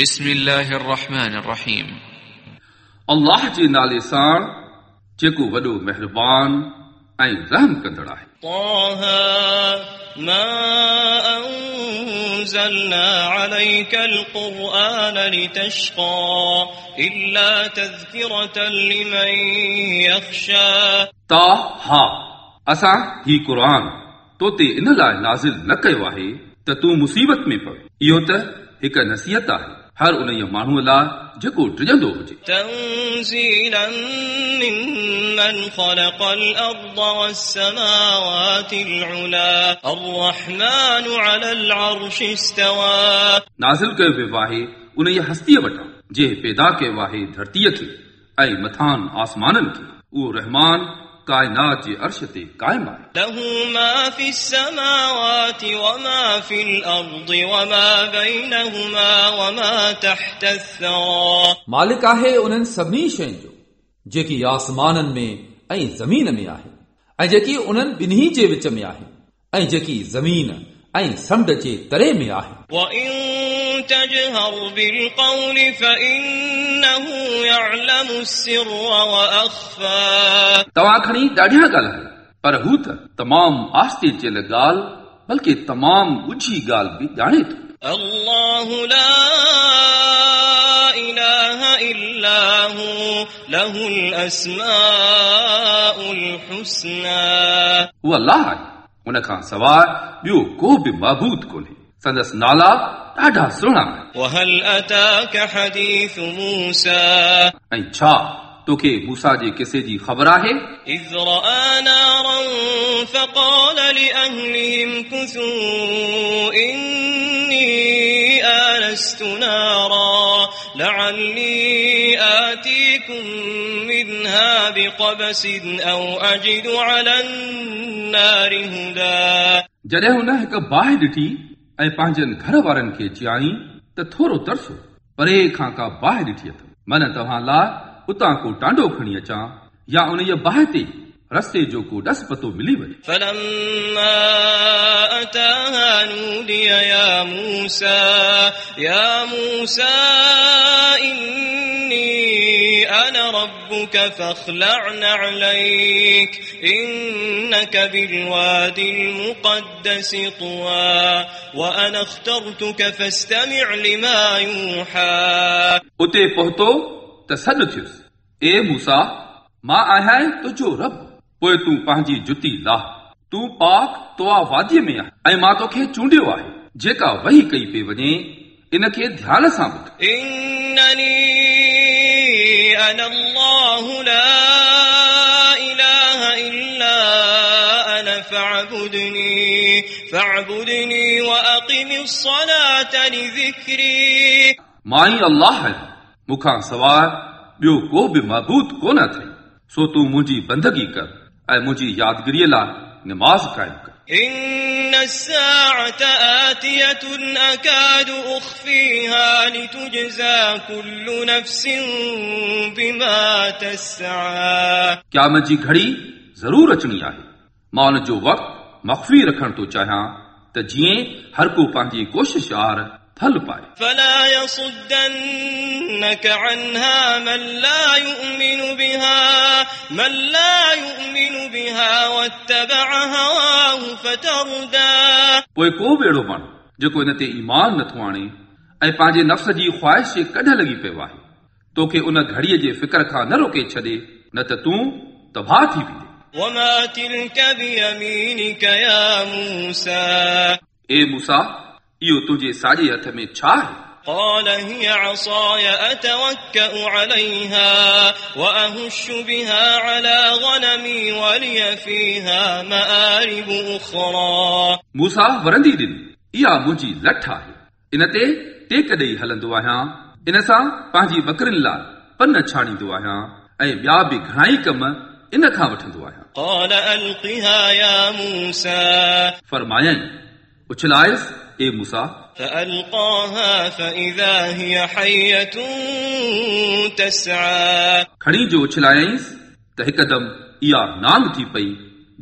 بسم الله الرحمن الرحيم अल्लाह जे नाले सां जेको वॾो महिरबान ऐं रहम कंदड़ आहे طه ما أنزلنا عليك القرآن لتشقى إلا تذكرة لمن يخشى ता हा असां ही क़ुर तो ते इन लाइ नाज़िल न कयो आहे त तूं मुसीबत में पवे इहो त हिकु नसीहत आहे हर उन माण्हूअ लाइ जेको डिॼंदो हुजे नाज़िल कयो वियो आहे उन ई हस्तीअ वटां जंहिं पैदा कयो आहे धरतीअ खे ऐं मथान आसमाननि खे उहो रहमान काइनात जे अर्श ते क़ाइमु आहे له ما في السماوات وما في الأرض وما بينهما وما تحت الثرى मालिक आहे उन्हनि सभिनी शयुनि जो जेकी आसमाननि में ऐं ज़मीन में आहे ऐं जेकी उन्हनि ॿिन्ही जे विच में आहे ऐं जेकी ज़मीन ऐं समुंड जे तरे में आहे وإن تجهر بالقول فإنه يعلم السر وأخفى तव्हां खणी ॾाढियां ॻाल्हायो पर हू त तमामु आस्ते चयल ॻाल्हि बल्कि तमामु ॻुझी ॻाल्हि बि ॼाणे थो الله لا إله إلا هو له الأسماء الحسنى उहो अलाह आहे उन खां सवाइ ॿियो को बि महबूद कोन्हे संदसि नाला ॾाढा सुहिणा आहिनि وهل أتاك حديث موسى ऐं छा तोखे मूसा जे किसे जी ख़बर आहे إذ رأى نارا فقال لأهلهم كثوا إني آنست نارا لعلي آتيكم منها بقبس أو أجد على النار هدى जॾहिं हुन हिकु बाहि ॾिठी ऐं पंहिंजनि घर वारनि खे चयाई त थोरो तरसो परे खां का बाहि ॾिठी अथमि मन तव्हां लाइ उतां को टांडो खणी अचां या उन जे बाहि ते रस्ते जो को डस पतो मिली वञे فلما أتاها نودي يا موسى يا موسى إني أنا ربك فاخلع نعليك إنك بالوادي المقدس طوى وأنا اخترتك فاستمع لما يوحى उते पहुतो त सॾु थियुसि ए मूसा मां आहियां तुंहिंजो रब पोइ तूं पंहिंजी जुती लाह तूं पाक तुआ वादीअ में आहे ऐं मां तोखे चूंडियो आहे जेका वही कई पई वञे इन खे ध्यान सां ॿुध إنني أنا الله لا إله إلا أنا فاعبدني فاعبدني وأقم الصلاة لذكري मां ई अल्लाह आहियां मूंखां सवाइ ॿियो को बि महबूद कोन अथई सो तूं मुंहिंजी बंदगी कर ऐं मुंहिंजी यादगिरीअ लाइ निमाज़ क़ाइमु कर إن الساعة آتية أكاد أخفيها لتجزى كل نفس بما تسعى. قیامت جي گھڑي ضرور اچڻي آهي. مان جو وقت مخفي رکڻ تو چاهيان ته جيئن هر کو پنهنجي ڪوشش آر پھل پائے فلا يصدنك عنها من لا يؤمن بها من لا يؤمن بها واتبع هواه فتردى पोइ को बि अहिड़ो माण्हू जेको इन ते ईमान नथो आणे ऐं पंहिंजे नफ़्स जी ख़्वाहिश जे कढ लॻी पियो आहे तोखे उन घड़ीअ जे फ़िक्र खां न रोके छॾे न त तूं तबाह थी वेंदे وما تلك بيمينك يا موسى ए मूसा इहो तुंहिंजे साॼे हथ में छा आहे قال هي عصاي أتوكأ عليها وأهش بها على غنمي ولي فيها مآرب أخرى मूसा वरंदी ॾिनी इहा मुंहिंजी लठ आहे इन ते टेक ॾेई हलंदो आहियां इन सां पंहिंजी बकरिन लाइ पन छाणींदो आहियां ऐं ॿिया बि घणाई कम इन खां वठंदो आहियां قال ألقها يا موسى फरमायई उछलायसि ए मूसा فألقاها فإذا هي حية تسعى खणी जो उछलायईंसि त हिकदमि इहा नांग थी पई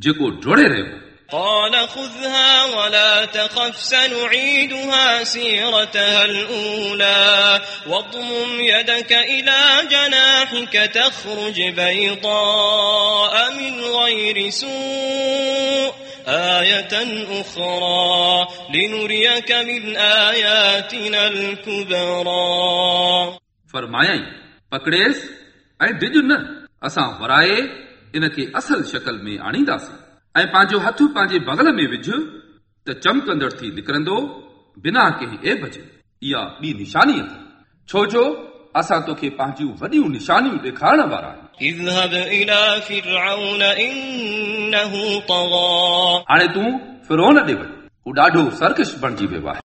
जेको डोड़े रहियो قال خذها ولا تخف سنعيدها سيرتها الأولى واضمم يدك إلى جناحك تخرج بيضاء من غير سوء آية أخرى لنريك من آياتنا الكبرى फरमायई पकड़ेसि ऐं डिॼ न असां वराए इन खे असल शकल में आणींदासीं ऐं पंहिंजो हथ पंहिंजे बगल में विझ त चमकंदड़ थी निकिरंदो बिना कंहिं एब जे इहा ॿी निशानी अथई छो जो असां तोखे पंहिंजूं वॾियूं निशानियूं ॾेखारण वारा आहियूं हाणे तूं फिरोन ॾे वञ हू ॾाढो सरकश बणिजी वियो आहे